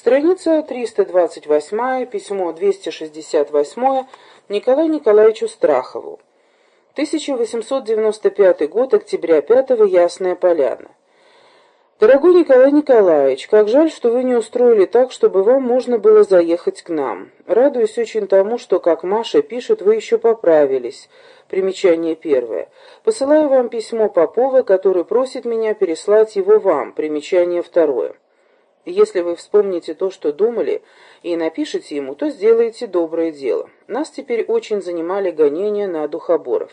Страница 328, письмо 268 Николаю Николаевичу Страхову. 1895 год, октября 5 Ясная Поляна. Дорогой Николай Николаевич, как жаль, что вы не устроили так, чтобы вам можно было заехать к нам. Радуюсь очень тому, что, как Маша пишет, вы еще поправились. Примечание первое. Посылаю вам письмо Попова, который просит меня переслать его вам. Примечание второе. Если вы вспомните то, что думали, и напишите ему, то сделаете доброе дело. Нас теперь очень занимали гонения на духоборов.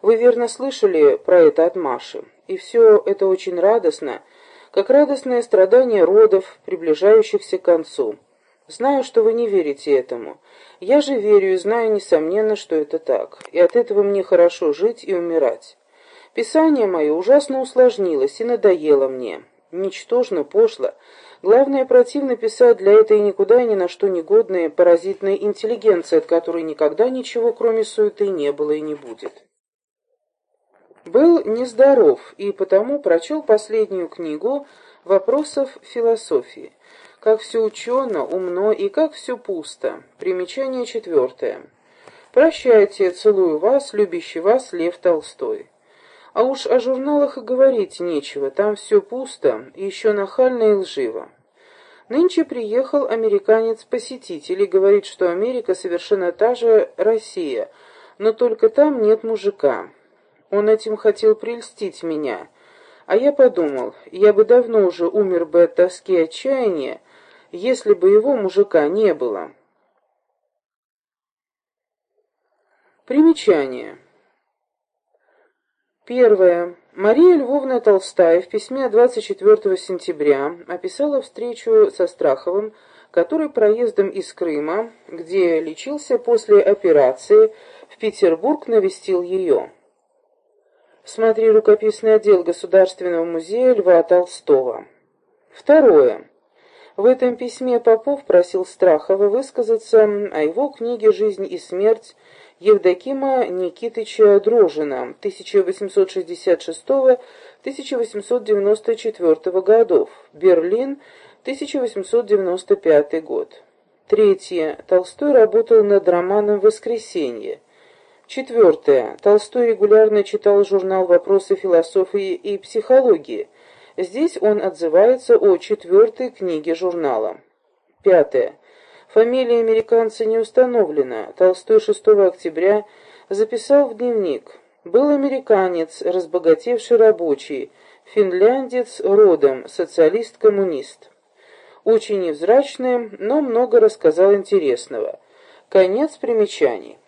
Вы верно слышали про это от Маши. И все это очень радостно, как радостное страдание родов, приближающихся к концу. Знаю, что вы не верите этому. Я же верю и знаю, несомненно, что это так. И от этого мне хорошо жить и умирать. Писание мое ужасно усложнилось и надоело мне. Ничтожно, пошло. Главное, противно писать для этой никуда и ни на что негодной паразитной интеллигенции, от которой никогда ничего, кроме суеты, не было и не будет был нездоров и потому прочел последнюю книгу «Вопросов философии». Как все учено, умно и как все пусто. Примечание четвертое. Прощайте, целую вас, любящий вас Лев Толстой. А уж о журналах и говорить нечего, там все пусто и еще нахально и лживо. Нынче приехал американец-посетитель и говорит, что Америка совершенно та же Россия, но только там нет мужика. Он этим хотел прельстить меня. А я подумал, я бы давно уже умер бы от тоски и отчаяния, если бы его мужика не было. Примечание. Первое. Мария Львовна Толстая в письме 24 сентября описала встречу со Страховым, который проездом из Крыма, где лечился после операции, в Петербург навестил ее. Смотри рукописный отдел Государственного музея Льва Толстого. Второе. В этом письме Попов просил Страхова высказаться о его книге «Жизнь и смерть» Евдокима Никитыча Дрожина 1866-1894 годов, Берлин, 1895 год. Третье. Толстой работал над романом «Воскресенье» Четвертое. Толстой регулярно читал журнал «Вопросы философии и психологии». Здесь он отзывается о четвертой книге журнала. Пятое. Фамилия американца не установлена. Толстой 6 октября записал в дневник. Был американец, разбогатевший рабочий, финляндец родом, социалист-коммунист. Очень невзрачный, но много рассказал интересного. Конец примечаний.